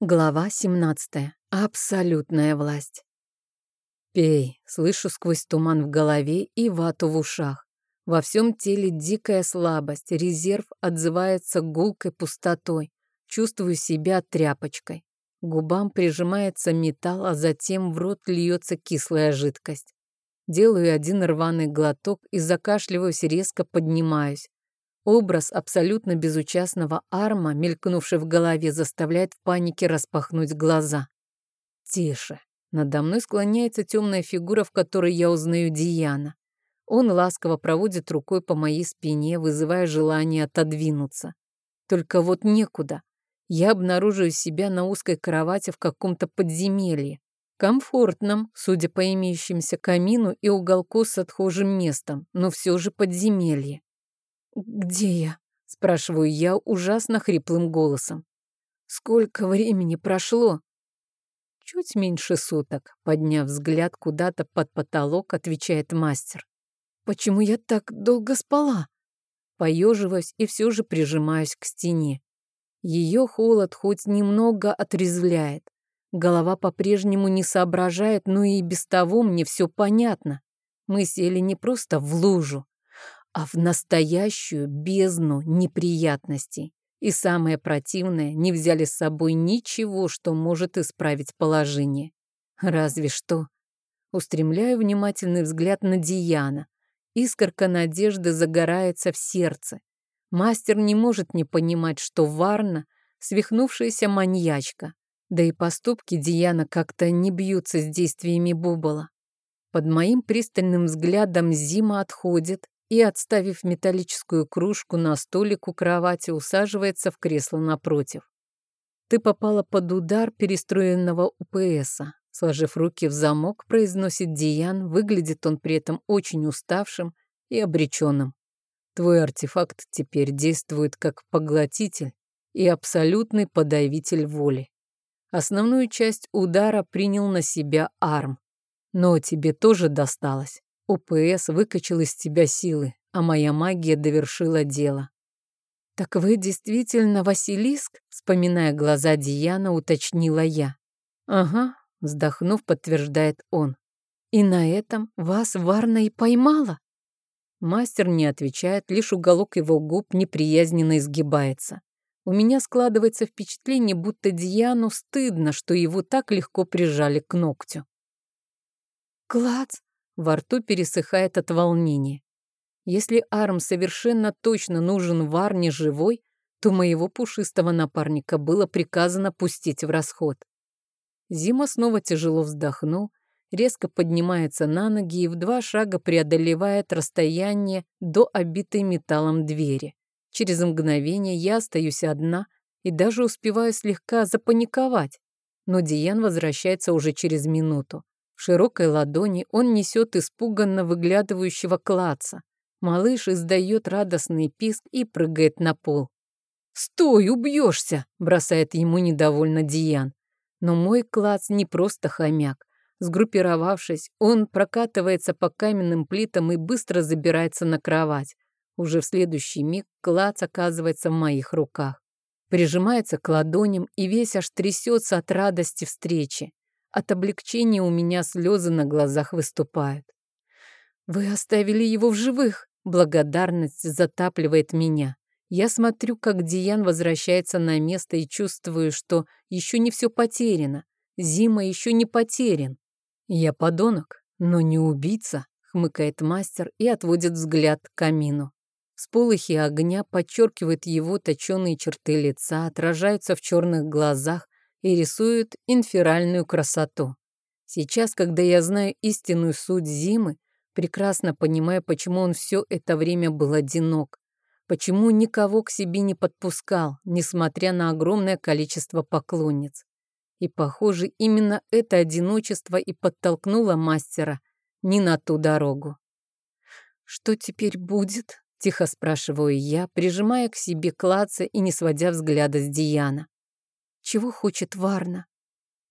Глава 17. Абсолютная власть. Пей, слышу сквозь туман в голове и вату в ушах. Во всем теле дикая слабость, резерв отзывается гулкой пустотой. Чувствую себя тряпочкой. Губам прижимается металл, а затем в рот льется кислая жидкость. Делаю один рваный глоток и закашливаюсь, резко поднимаюсь. Образ абсолютно безучастного Арма, мелькнувший в голове, заставляет в панике распахнуть глаза. Тише. Надо мной склоняется темная фигура, в которой я узнаю Диана. Он ласково проводит рукой по моей спине, вызывая желание отодвинуться. Только вот некуда. Я обнаруживаю себя на узкой кровати в каком-то подземелье. Комфортном, судя по имеющимся камину и уголку с отхожим местом, но все же подземелье. «Где я?» — спрашиваю я ужасно хриплым голосом. «Сколько времени прошло?» «Чуть меньше суток», — подняв взгляд куда-то под потолок, отвечает мастер. «Почему я так долго спала?» Поеживаюсь и все же прижимаюсь к стене. Ее холод хоть немного отрезвляет. Голова по-прежнему не соображает, но и без того мне все понятно. Мы сели не просто в лужу, а в настоящую бездну неприятностей. И самое противное, не взяли с собой ничего, что может исправить положение. Разве что. Устремляю внимательный взгляд на Диана. Искорка надежды загорается в сердце. Мастер не может не понимать, что Варна — свихнувшаяся маньячка. Да и поступки Диана как-то не бьются с действиями Бубала. Под моим пристальным взглядом Зима отходит, и, отставив металлическую кружку на столик у кровати, усаживается в кресло напротив. «Ты попала под удар перестроенного УПСа», сложив руки в замок, произносит Диан, выглядит он при этом очень уставшим и обреченным. Твой артефакт теперь действует как поглотитель и абсолютный подавитель воли. Основную часть удара принял на себя Арм. Но тебе тоже досталось. ОПС выкачал из тебя силы, а моя магия довершила дело. «Так вы действительно Василиск?» Вспоминая глаза Диана, уточнила я. «Ага», вздохнув, подтверждает он. «И на этом вас Варна и поймала?» Мастер не отвечает, лишь уголок его губ неприязненно изгибается. У меня складывается впечатление, будто Диану стыдно, что его так легко прижали к ногтю. «Клац!» Во рту пересыхает от волнения. Если Арм совершенно точно нужен Варне живой, то моего пушистого напарника было приказано пустить в расход. Зима снова тяжело вздохнул, резко поднимается на ноги и в два шага преодолевает расстояние до обитой металлом двери. Через мгновение я остаюсь одна и даже успеваю слегка запаниковать, но Диан возвращается уже через минуту. В широкой ладони он несет испуганно выглядывающего клаца. Малыш издает радостный писк и прыгает на пол. «Стой, убьешься!» – бросает ему недовольно Диан. Но мой клац не просто хомяк. Сгруппировавшись, он прокатывается по каменным плитам и быстро забирается на кровать. Уже в следующий миг клац оказывается в моих руках. Прижимается к ладоням и весь аж трясется от радости встречи. От облегчения у меня слезы на глазах выступают. «Вы оставили его в живых!» Благодарность затапливает меня. Я смотрю, как Диан возвращается на место и чувствую, что еще не все потеряно. Зима еще не потерян. Я подонок, но не убийца, хмыкает мастер и отводит взгляд к камину. Сполохи огня подчеркивают его точеные черты лица, отражаются в черных глазах, и рисуют инферальную красоту. Сейчас, когда я знаю истинную суть зимы, прекрасно понимаю, почему он все это время был одинок, почему никого к себе не подпускал, несмотря на огромное количество поклонниц. И, похоже, именно это одиночество и подтолкнуло мастера не на ту дорогу. «Что теперь будет?» — тихо спрашиваю я, прижимая к себе клаца и не сводя взгляда с Диана. Чего хочет Варна?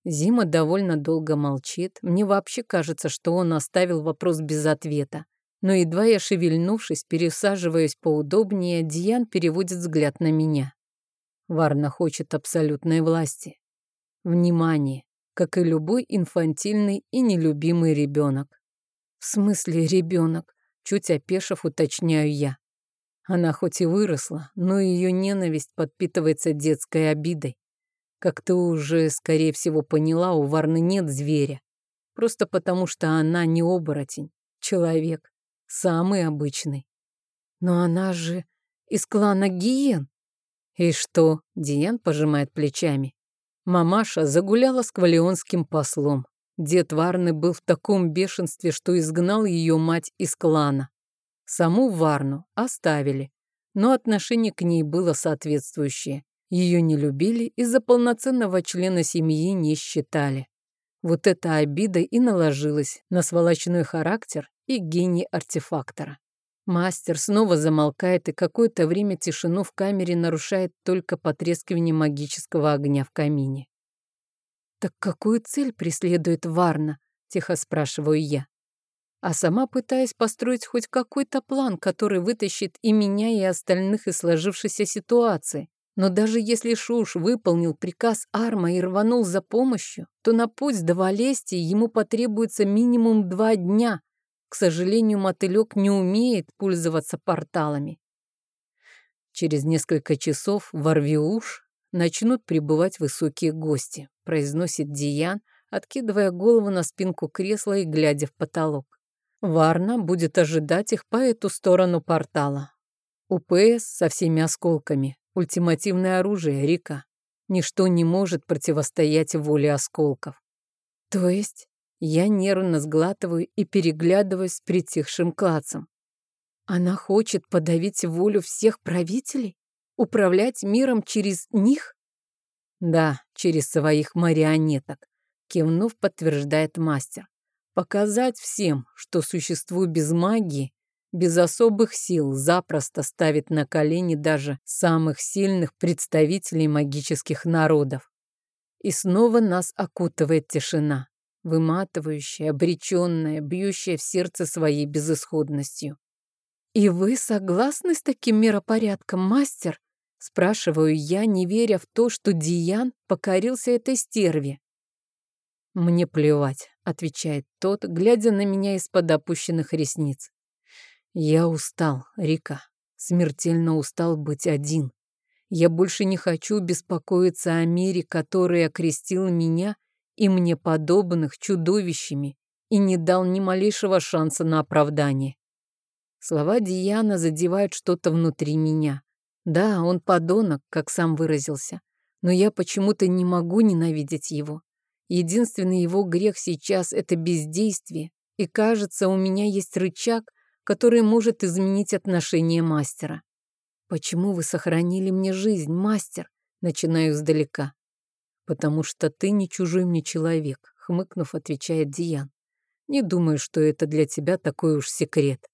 Зима довольно долго молчит. Мне вообще кажется, что он оставил вопрос без ответа. Но едва я шевельнувшись, пересаживаясь поудобнее, Диан переводит взгляд на меня. Варна хочет абсолютной власти. Внимание, как и любой инфантильный и нелюбимый ребенок. В смысле ребенок? Чуть опешив, уточняю я. Она хоть и выросла, но ее ненависть подпитывается детской обидой. Как ты уже, скорее всего, поняла, у Варны нет зверя. Просто потому, что она не оборотень, человек, самый обычный. Но она же из клана Гиен. И что? Диан пожимает плечами. Мамаша загуляла с квалионским послом. Дед Варны был в таком бешенстве, что изгнал ее мать из клана. Саму Варну оставили, но отношение к ней было соответствующее. Ее не любили и за полноценного члена семьи не считали. Вот эта обида и наложилась на сволочной характер и гений артефактора. Мастер снова замолкает, и какое-то время тишину в камере нарушает только потрескивание магического огня в камине. «Так какую цель преследует Варна?» – тихо спрашиваю я а сама пытаясь построить хоть какой-то план, который вытащит и меня, и остальных из сложившейся ситуации. Но даже если Шуш выполнил приказ Арма и рванул за помощью, то на путь до Валестии ему потребуется минимум два дня. К сожалению, мотылек не умеет пользоваться порталами. Через несколько часов в Арвиуш начнут прибывать высокие гости, произносит Диан, откидывая голову на спинку кресла и глядя в потолок. Варна будет ожидать их по эту сторону портала. УПС со всеми осколками. Ультимативное оружие, Рика. Ничто не может противостоять воле осколков. То есть я нервно сглатываю и переглядываюсь с притихшим клацем. Она хочет подавить волю всех правителей? Управлять миром через них? Да, через своих марионеток, кивнув, подтверждает мастер. Показать всем, что существу без магии, без особых сил запросто ставит на колени даже самых сильных представителей магических народов. И снова нас окутывает тишина, выматывающая, обреченная, бьющая в сердце своей безысходностью. «И вы согласны с таким миропорядком, мастер?» Спрашиваю я, не веря в то, что Диан покорился этой стерве. «Мне плевать», — отвечает тот, глядя на меня из-под опущенных ресниц. «Я устал, Рика, смертельно устал быть один. Я больше не хочу беспокоиться о мире, который окрестил меня и мне подобных чудовищами и не дал ни малейшего шанса на оправдание». Слова Диана задевают что-то внутри меня. Да, он подонок, как сам выразился, но я почему-то не могу ненавидеть его. Единственный его грех сейчас — это бездействие, и, кажется, у меня есть рычаг, который может изменить отношение мастера. «Почему вы сохранили мне жизнь, мастер?» Начинаю издалека. «Потому что ты не чужой мне человек», — хмыкнув, отвечает Диан. «Не думаю, что это для тебя такой уж секрет».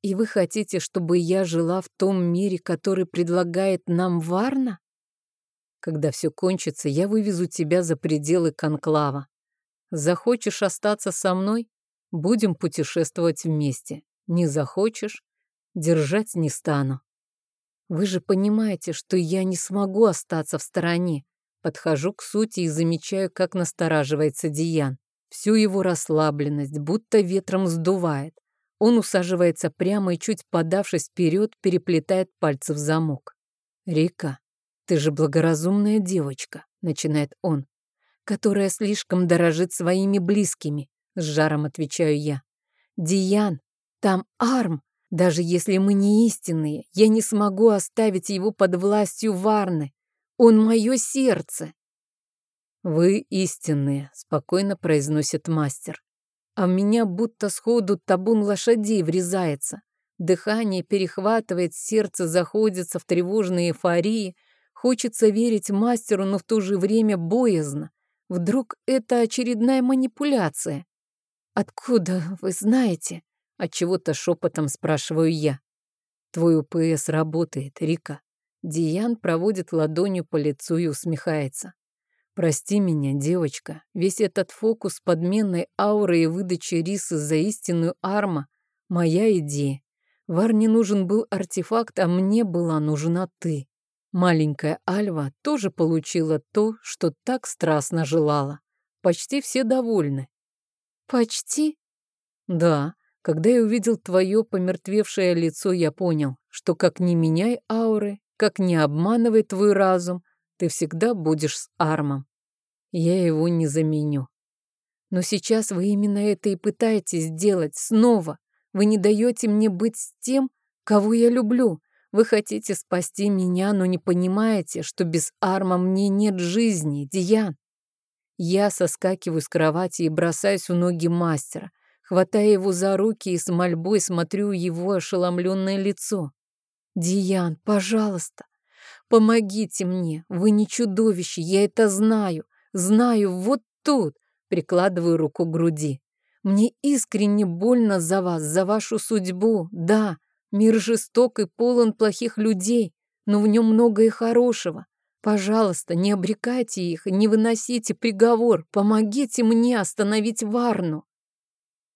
«И вы хотите, чтобы я жила в том мире, который предлагает нам Варна?» Когда все кончится, я вывезу тебя за пределы конклава. Захочешь остаться со мной? Будем путешествовать вместе. Не захочешь? Держать не стану. Вы же понимаете, что я не смогу остаться в стороне. Подхожу к сути и замечаю, как настораживается Диан. Всю его расслабленность будто ветром сдувает. Он усаживается прямо и, чуть подавшись вперед, переплетает пальцы в замок. «Рика, «Ты же благоразумная девочка», — начинает он, «которая слишком дорожит своими близкими», — с жаром отвечаю я. «Диан, там Арм. Даже если мы не истинные, я не смогу оставить его под властью Варны. Он мое сердце». «Вы истинные», — спокойно произносит мастер. «А меня будто сходу табун лошадей врезается. Дыхание перехватывает, сердце заходится в тревожной эйфории, Хочется верить мастеру, но в то же время боязно. Вдруг это очередная манипуляция? «Откуда вы знаете?» — отчего-то шепотом спрашиваю я. «Твой УПС работает, Рика». Диан проводит ладонью по лицу и усмехается. «Прости меня, девочка, весь этот фокус подменной ауры и выдачи риса за истинную арма — моя идея. Варне нужен был артефакт, а мне была нужна ты. Маленькая Альва тоже получила то, что так страстно желала. Почти все довольны. Почти? Да, когда я увидел твое помертвевшее лицо, я понял, что как не меняй ауры, как не обманывай твой разум, ты всегда будешь с Армом. Я его не заменю. Но сейчас вы именно это и пытаетесь сделать снова. Вы не даете мне быть с тем, кого я люблю. Вы хотите спасти меня, но не понимаете, что без Арма мне нет жизни, Диан. Я соскакиваю с кровати и бросаюсь в ноги мастера, хватая его за руки и с мольбой смотрю его ошеломленное лицо. «Диан, пожалуйста, помогите мне, вы не чудовище, я это знаю, знаю, вот тут!» Прикладываю руку к груди. «Мне искренне больно за вас, за вашу судьбу, да, Мир жесток и полон плохих людей, но в нем много и хорошего. Пожалуйста, не обрекайте их, не выносите приговор, помогите мне остановить Варну.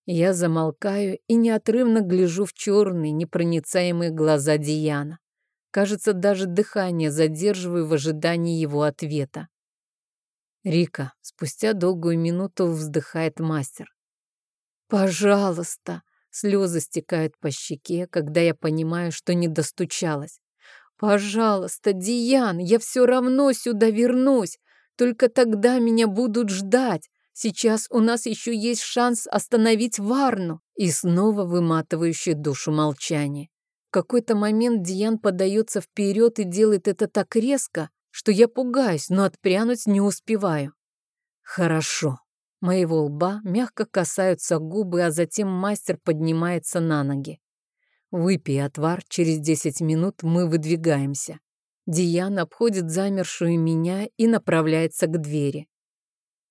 Я замолкаю и неотрывно гляжу в черные, непроницаемые глаза Диана. Кажется, даже дыхание задерживаю в ожидании его ответа. Рика, спустя долгую минуту вздыхает мастер. «Пожалуйста!» Слезы стекают по щеке, когда я понимаю, что не достучалась. «Пожалуйста, Диан, я все равно сюда вернусь. Только тогда меня будут ждать. Сейчас у нас еще есть шанс остановить Варну». И снова выматывающее душу молчание. В какой-то момент Диан подается вперед и делает это так резко, что я пугаюсь, но отпрянуть не успеваю. «Хорошо», Моего лба мягко касаются губы, а затем мастер поднимается на ноги. Выпей отвар, через десять минут мы выдвигаемся. Диана обходит замершую меня и направляется к двери.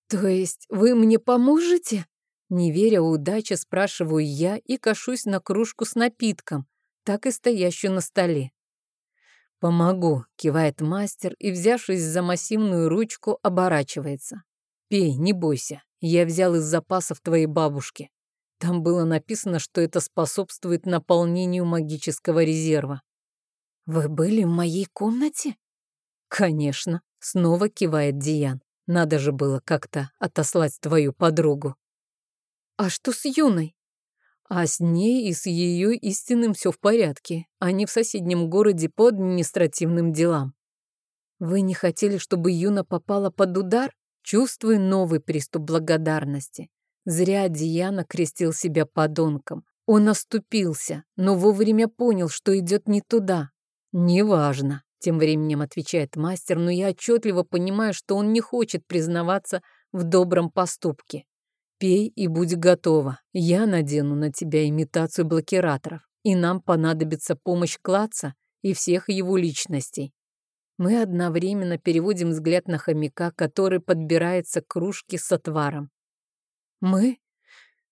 «То есть вы мне поможете?» Не веря удаче, спрашиваю я и кашусь на кружку с напитком, так и стоящую на столе. «Помогу», — кивает мастер и, взявшись за массивную ручку, оборачивается. «Пей, не бойся, я взял из запасов твоей бабушки. Там было написано, что это способствует наполнению магического резерва. Вы были в моей комнате? Конечно, снова кивает Диан. Надо же было как-то отослать твою подругу. А что с Юной? А с ней и с ее истинным все в порядке. Они в соседнем городе по административным делам. Вы не хотели, чтобы Юна попала под удар? Чувствую новый приступ благодарности. Зря Диана крестил себя подонком. Он оступился, но вовремя понял, что идет не туда. «Неважно», — тем временем отвечает мастер, но я отчетливо понимаю, что он не хочет признаваться в добром поступке. «Пей и будь готова. Я надену на тебя имитацию блокираторов, и нам понадобится помощь Клаца и всех его личностей. Мы одновременно переводим взгляд на хомяка, который подбирается к кружке с отваром. «Мы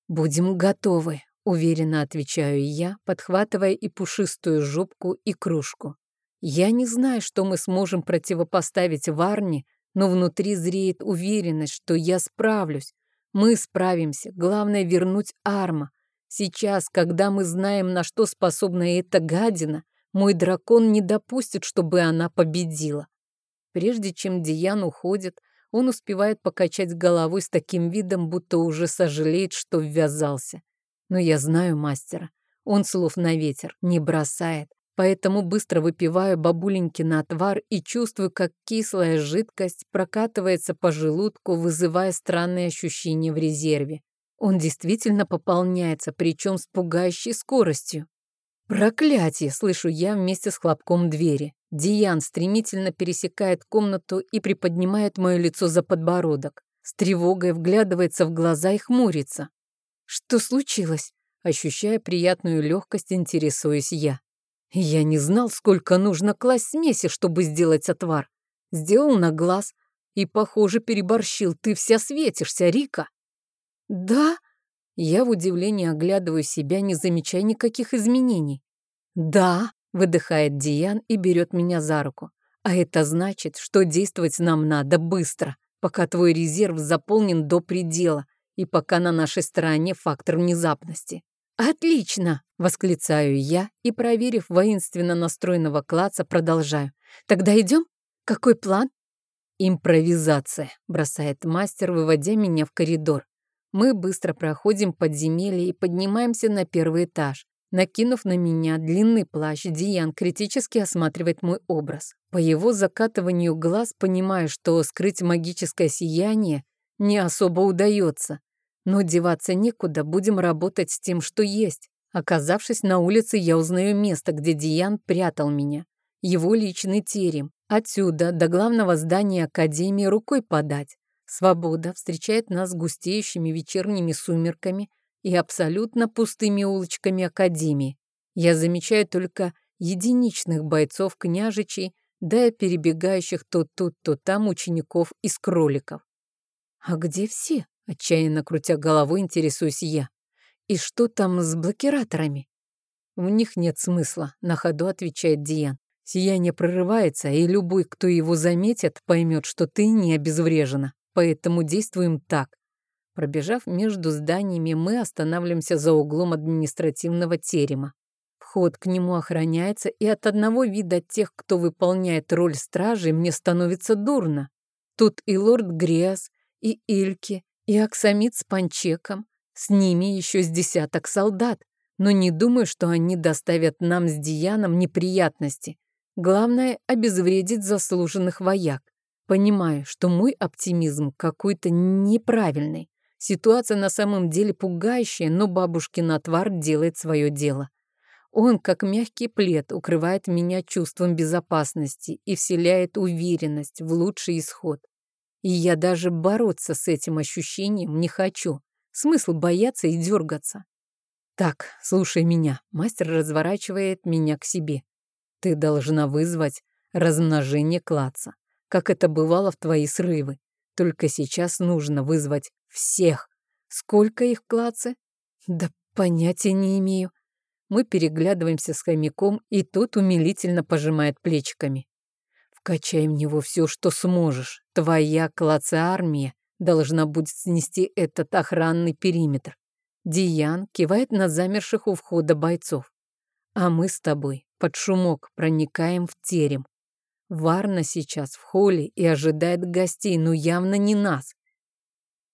будем готовы», — уверенно отвечаю я, подхватывая и пушистую жопку, и кружку. Я не знаю, что мы сможем противопоставить Варне, но внутри зреет уверенность, что я справлюсь. Мы справимся. Главное — вернуть Арма. Сейчас, когда мы знаем, на что способна эта гадина, мой дракон не допустит, чтобы она победила. Прежде чем Диан уходит, он успевает покачать головой с таким видом, будто уже сожалеет, что ввязался. Но я знаю мастера. Он слов на ветер не бросает, поэтому быстро выпиваю бабуленькин отвар и чувствую, как кислая жидкость прокатывается по желудку, вызывая странные ощущения в резерве. Он действительно пополняется, причем с пугающей скоростью. Проклятие, слышу я вместе с хлопком двери. Диан стремительно пересекает комнату и приподнимает мое лицо за подбородок. С тревогой вглядывается в глаза и хмурится. Что случилось? Ощущая приятную легкость, интересуюсь я. Я не знал, сколько нужно класть смеси, чтобы сделать отвар. Сделал на глаз и, похоже, переборщил. Ты вся светишься, Рика. Да? Я в удивлении оглядываю себя, не замечая никаких изменений. «Да», — выдыхает Диан и берет меня за руку. «А это значит, что действовать нам надо быстро, пока твой резерв заполнен до предела и пока на нашей стороне фактор внезапности. «Отлично!» — восклицаю я и, проверив воинственно настроенного клаца, продолжаю. «Тогда идем? Какой план?» «Импровизация», — бросает мастер, выводя меня в коридор. Мы быстро проходим подземелье и поднимаемся на первый этаж. Накинув на меня длинный плащ, Диан критически осматривает мой образ. По его закатыванию глаз понимаю, что скрыть магическое сияние не особо удается. Но деваться некуда, будем работать с тем, что есть. Оказавшись на улице, я узнаю место, где Диан прятал меня. Его личный терем. Отсюда до главного здания Академии рукой подать. Свобода встречает нас густеющими вечерними сумерками и абсолютно пустыми улочками Академии. Я замечаю только единичных бойцов княжичей, да и перебегающих то тут, то там учеников из кроликов. А где все? Отчаянно крутя головой, интересуюсь я. И что там с блокираторами? В них нет смысла, на ходу отвечает Диан. Сияние прорывается, и любой, кто его заметит, поймет, что ты не обезврежена. Поэтому действуем так. Пробежав между зданиями, мы останавливаемся за углом административного терема. Вход к нему охраняется, и от одного вида тех, кто выполняет роль стражи, мне становится дурно. Тут и лорд Гриас, и Ильки, и Аксамит с Панчеком. С ними еще с десяток солдат. Но не думаю, что они доставят нам с Дианом неприятности. Главное — обезвредить заслуженных вояк. Понимаю, что мой оптимизм какой-то неправильный. Ситуация на самом деле пугающая, но бабушкин отвар делает свое дело. Он, как мягкий плед, укрывает меня чувством безопасности и вселяет уверенность в лучший исход. И я даже бороться с этим ощущением не хочу. Смысл бояться и дергаться. Так, слушай меня. Мастер разворачивает меня к себе. Ты должна вызвать размножение клаца, как это бывало в твои срывы. Только сейчас нужно вызвать всех. Сколько их в? Да понятия не имею. Мы переглядываемся с хомяком, и тот умилительно пожимает плечиками. Качай в него все, что сможешь. Твоя клаца-армия должна будет снести этот охранный периметр. Диан кивает на замерших у входа бойцов. А мы с тобой под шумок проникаем в терем. Варна сейчас в холле и ожидает гостей, но явно не нас.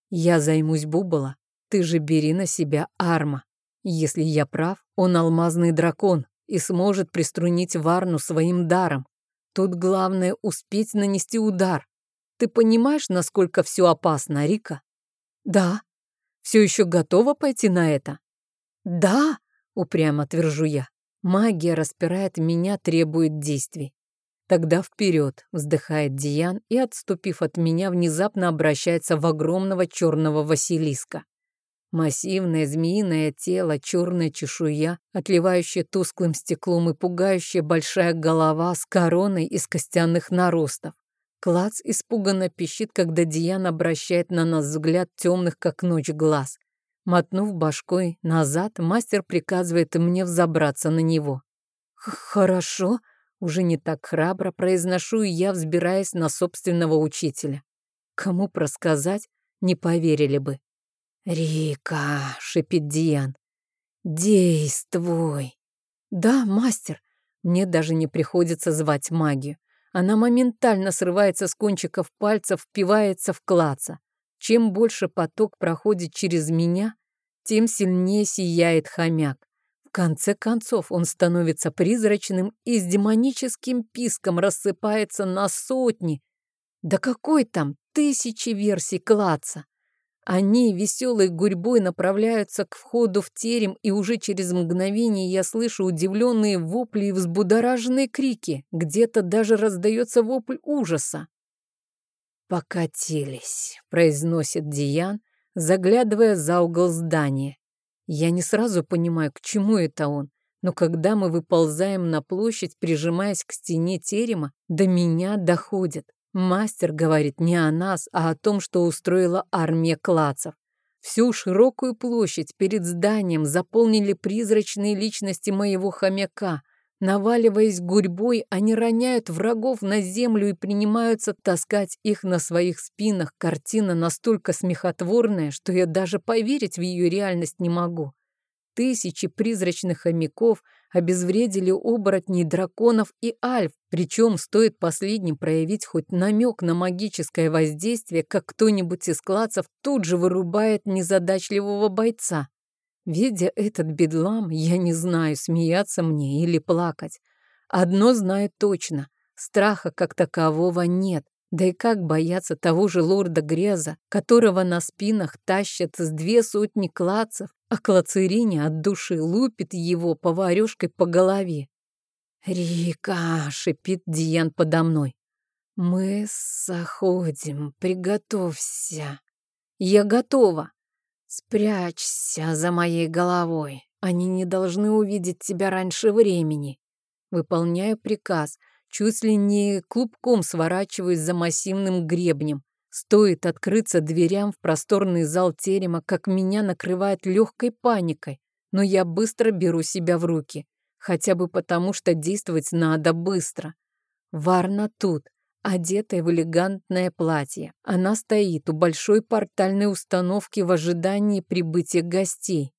Я займусь Бубала, ты же бери на себя арма. Если я прав, он алмазный дракон и сможет приструнить Варну своим даром. Тут главное успеть нанести удар. Ты понимаешь, насколько все опасно, Рика? Да. Все еще готова пойти на это? Да, упрямо твержу я. Магия распирает меня, требует действий. Тогда вперед, вздыхает Диан и, отступив от меня, внезапно обращается в огромного черного Василиска. Массивное змеиное тело, черная чешуя, отливающая тусклым стеклом и пугающая большая голова с короной из костяных наростов. Клац испуганно пищит, когда Диан обращает на нас взгляд темных, как ночь, глаз. Мотнув башкой назад, мастер приказывает мне взобраться на него. «Хорошо», — уже не так храбро произношу я, взбираясь на собственного учителя. Кому просказать, не поверили бы. «Рика!» — шипит Диан. «Действуй!» «Да, мастер!» Мне даже не приходится звать магию. Она моментально срывается с кончиков пальцев, впивается в клаца. Чем больше поток проходит через меня, тем сильнее сияет хомяк. В конце концов он становится призрачным и с демоническим писком рассыпается на сотни. Да какой там тысячи версий клаца! Они веселой гурьбой направляются к входу в терем, и уже через мгновение я слышу удивленные вопли и взбудораженные крики. Где-то даже раздается вопль ужаса. «Покатились», — произносит Диан, заглядывая за угол здания. Я не сразу понимаю, к чему это он, но когда мы выползаем на площадь, прижимаясь к стене терема, до меня доходит. Мастер говорит не о нас, а о том, что устроила армия клацев. Всю широкую площадь перед зданием заполнили призрачные личности моего хомяка. Наваливаясь гурьбой, они роняют врагов на землю и принимаются таскать их на своих спинах. Картина настолько смехотворная, что я даже поверить в ее реальность не могу. Тысячи призрачных хомяков обезвредили оборотней драконов и альф, причем стоит последним проявить хоть намек на магическое воздействие, как кто-нибудь из клацев тут же вырубает незадачливого бойца. Видя этот бедлам, я не знаю, смеяться мне или плакать. Одно знаю точно — страха как такового нет. Да и как бояться того же лорда Греза, которого на спинах тащат с две сотни клацев, а Клацерине от души лупит его поварёшкой по голове. «Рика!» — шипит Диан подо мной. «Мы заходим, приготовься». «Я готова». «Спрячься за моей головой. Они не должны увидеть тебя раньше времени». Выполняю приказ, чуть ли не клубком сворачиваюсь за массивным гребнем. Стоит открыться дверям в просторный зал терема, как меня накрывает легкой паникой, но я быстро беру себя в руки, хотя бы потому, что действовать надо быстро. Варна тут, одетая в элегантное платье. Она стоит у большой портальной установки в ожидании прибытия гостей.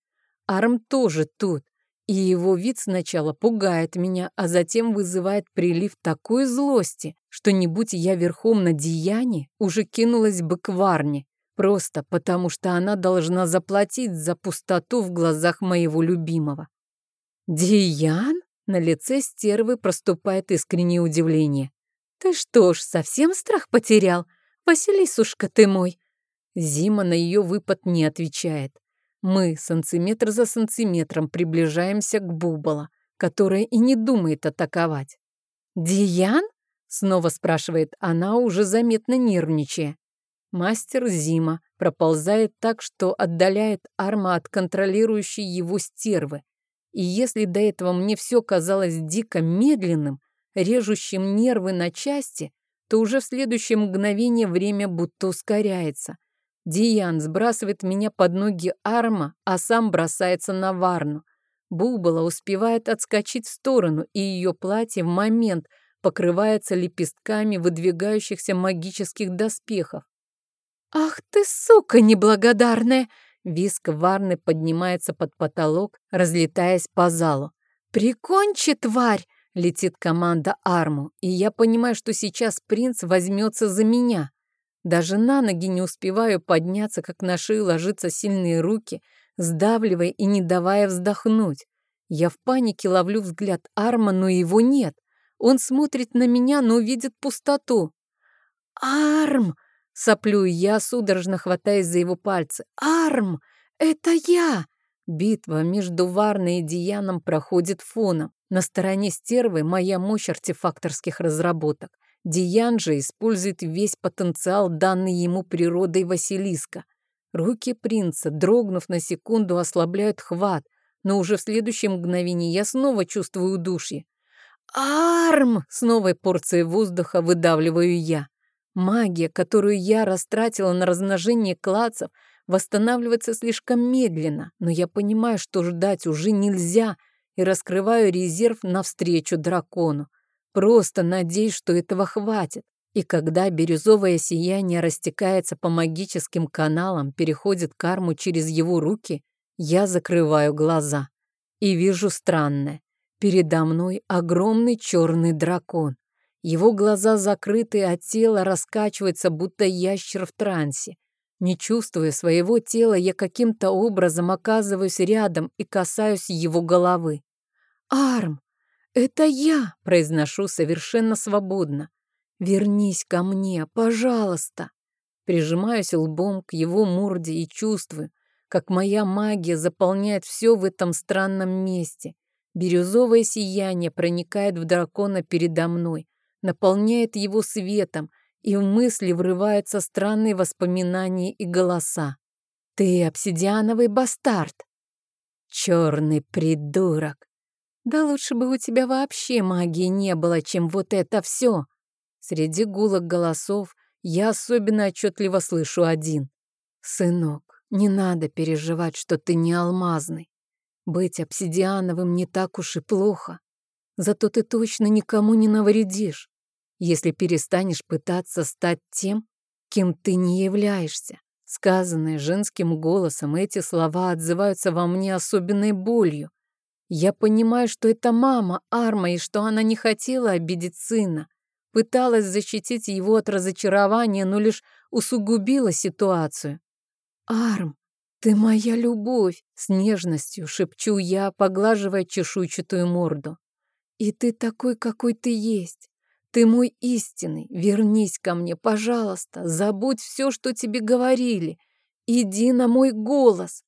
Арм тоже тут, и его вид сначала пугает меня, а затем вызывает прилив такой злости, что не будь я верхом на Дияне, уже кинулась бы к Варне, просто потому что она должна заплатить за пустоту в глазах моего любимого. «Диян?» — на лице стервы проступает искреннее удивление. «Ты что ж, совсем страх потерял? Василисушка ты мой!» Зима на ее выпад не отвечает. Мы сантиметр за сантиметром приближаемся к Бубала, которая и не думает атаковать. «Диан?» — снова спрашивает она, уже заметно нервничая. Мастер Зима проползает так, что отдаляет арма от контролирующей его стервы. И если до этого мне все казалось дико медленным, режущим нервы на части, то уже в следующее мгновение время будто ускоряется — Диан сбрасывает меня под ноги Арма, а сам бросается на Варну. Бубала успевает отскочить в сторону, и ее платье в момент покрывается лепестками выдвигающихся магических доспехов. «Ах ты, сука неблагодарная!» Виск Варны поднимается под потолок, разлетаясь по залу. «Прикончи, тварь!» — летит команда Арму, и я понимаю, что сейчас принц возьмется за меня. Даже на ноги не успеваю подняться, как на шею ложатся сильные руки, сдавливая и не давая вздохнуть. Я в панике ловлю взгляд Арма, но его нет. Он смотрит на меня, но видит пустоту. «Арм!» — соплю я, судорожно хватаясь за его пальцы. «Арм! Это я!» Битва между Варной и Дианом проходит фоном. На стороне стервы моя мощь артефакторских разработок. Диан же использует весь потенциал, данный ему природой Василиска. Руки принца, дрогнув на секунду, ослабляют хват, но уже в следующем мгновении я снова чувствую удушье. «Арм!» — с новой порцией воздуха выдавливаю я. Магия, которую я растратила на размножение клацев, восстанавливается слишком медленно, но я понимаю, что ждать уже нельзя, и раскрываю резерв навстречу дракону. Просто надеюсь, что этого хватит. И когда бирюзовое сияние растекается по магическим каналам, переходит карму через его руки, я закрываю глаза и вижу странное. Передо мной огромный черный дракон. Его глаза закрыты, а тело раскачивается, будто ящер в трансе. Не чувствуя своего тела, я каким-то образом оказываюсь рядом и касаюсь его головы. «Арм!» «Это я!» — произношу совершенно свободно. «Вернись ко мне, пожалуйста!» Прижимаюсь лбом к его морде и чувствую, как моя магия заполняет все в этом странном месте. Бирюзовое сияние проникает в дракона передо мной, наполняет его светом, и в мысли врываются странные воспоминания и голоса. «Ты обсидиановый бастард!» «Черный придурок!» Да лучше бы у тебя вообще магии не было, чем вот это все. Среди гулок голосов я особенно отчетливо слышу один. Сынок, не надо переживать, что ты не алмазный. Быть обсидиановым не так уж и плохо. Зато ты точно никому не навредишь, если перестанешь пытаться стать тем, кем ты не являешься. Сказанные женским голосом, эти слова отзываются во мне особенной болью. Я понимаю, что это мама Арма и что она не хотела обидеть сына. Пыталась защитить его от разочарования, но лишь усугубила ситуацию. «Арм, ты моя любовь!» — с нежностью шепчу я, поглаживая чешуйчатую морду. «И ты такой, какой ты есть. Ты мой истинный. Вернись ко мне, пожалуйста. Забудь все, что тебе говорили. Иди на мой голос.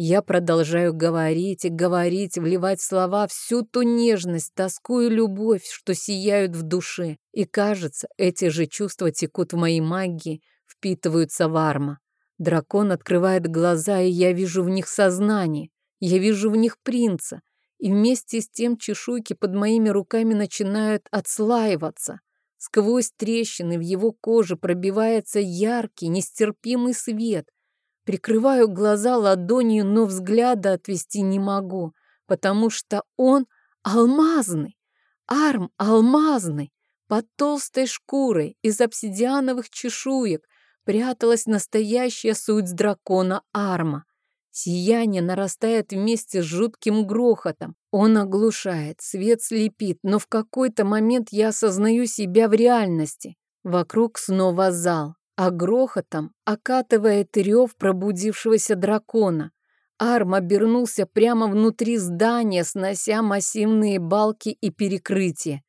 Я продолжаю говорить и говорить, вливать в слова всю ту нежность, тоску и любовь, что сияют в душе. И кажется, эти же чувства текут в моей магии, впитываются в арма. Дракон открывает глаза, и я вижу в них сознание. Я вижу в них принца. И вместе с тем чешуйки под моими руками начинают отслаиваться. Сквозь трещины в его коже пробивается яркий, нестерпимый свет. Прикрываю глаза ладонью, но взгляда отвести не могу, потому что он алмазный. Арм алмазный. Под толстой шкурой из обсидиановых чешуек пряталась настоящая суть дракона Арма. Сияние нарастает вместе с жутким грохотом. Он оглушает, свет слепит, но в какой-то момент я осознаю себя в реальности. Вокруг снова зал а грохотом окатывает рев пробудившегося дракона. Арм обернулся прямо внутри здания, снося массивные балки и перекрытия.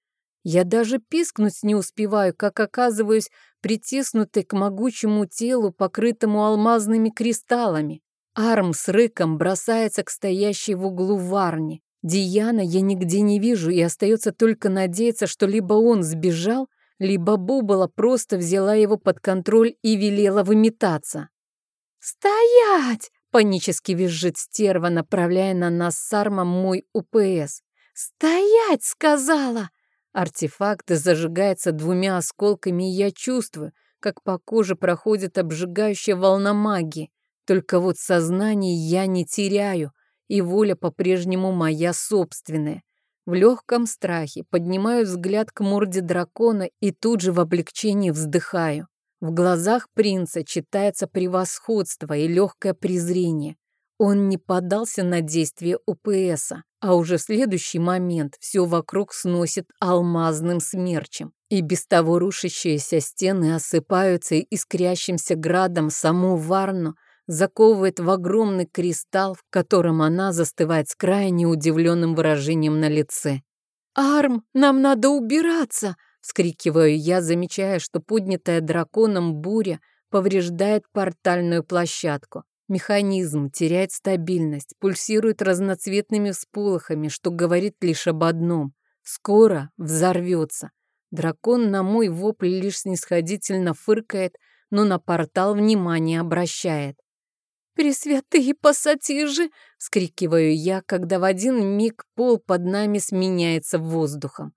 Я даже пискнуть не успеваю, как оказываюсь притиснутой к могучему телу, покрытому алмазными кристаллами. Арм с рыком бросается к стоящей в углу варне. Диана я нигде не вижу, и остается только надеяться, что либо он сбежал, либо Бубала просто взяла его под контроль и велела выметаться. «Стоять!» — панически визжит стерва, направляя на нас с Армом мой УПС. «Стоять!» — сказала! Артефакт зажигается двумя осколками, и я чувствую, как по коже проходит обжигающая волна магии. Только вот сознание я не теряю, и воля по-прежнему моя собственная. В легком страхе поднимаю взгляд к морде дракона и тут же в облегчении вздыхаю. В глазах принца читается превосходство и легкое презрение. Он не поддался на действие УПСа, а уже в следующий момент все вокруг сносит алмазным смерчем. И без того рушащиеся стены осыпаются искрящимся градом саму Варну, заковывает в огромный кристалл, в котором она застывает с крайне удивленным выражением на лице. «Арм, нам надо убираться!» — вскрикиваю я, замечая, что поднятая драконом буря повреждает портальную площадку. Механизм теряет стабильность, пульсирует разноцветными всполохами, что говорит лишь об одном — скоро взорвется. Дракон на мой вопль лишь снисходительно фыркает, но на портал внимание обращает. «Пресвятые пассатижи!» — скрикиваю я, когда в один миг пол под нами сменяется воздухом.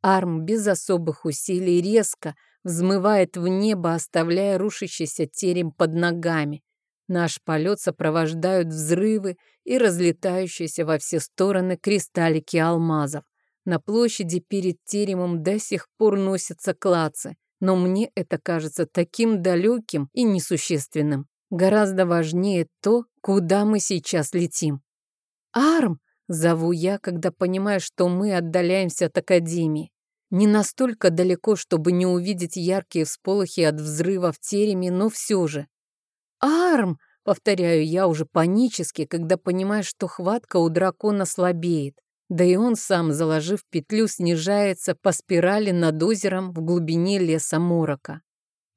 Арм без особых усилий резко взмывает в небо, оставляя рушащийся терем под ногами. Наш полет сопровождают взрывы и разлетающиеся во все стороны кристаллики алмазов. На площади перед теремом до сих пор носятся клацы, но мне это кажется таким далеким и несущественным. Гораздо важнее то, куда мы сейчас летим. «Арм!» — зову я, когда понимаю, что мы отдаляемся от Академии. Не настолько далеко, чтобы не увидеть яркие всполохи от взрыва в тереме, но все же. «Арм!» — повторяю я уже панически, когда понимаю, что хватка у дракона слабеет. Да и он сам, заложив петлю, снижается по спирали над озером в глубине леса Морока.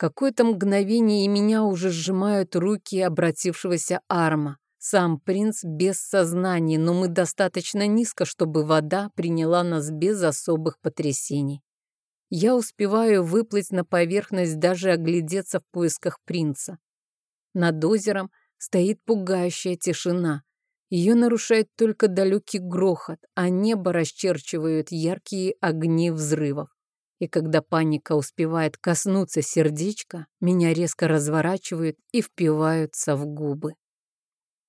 Какое-то мгновение и меня уже сжимают руки обратившегося арма. Сам принц без сознания, но мы достаточно низко, чтобы вода приняла нас без особых потрясений. Я успеваю выплыть на поверхность, даже оглядеться в поисках принца. Над озером стоит пугающая тишина. Ее нарушает только далекий грохот, а небо расчерчивают яркие огни взрывов. И когда паника успевает коснуться сердечка, меня резко разворачивают и впиваются в губы.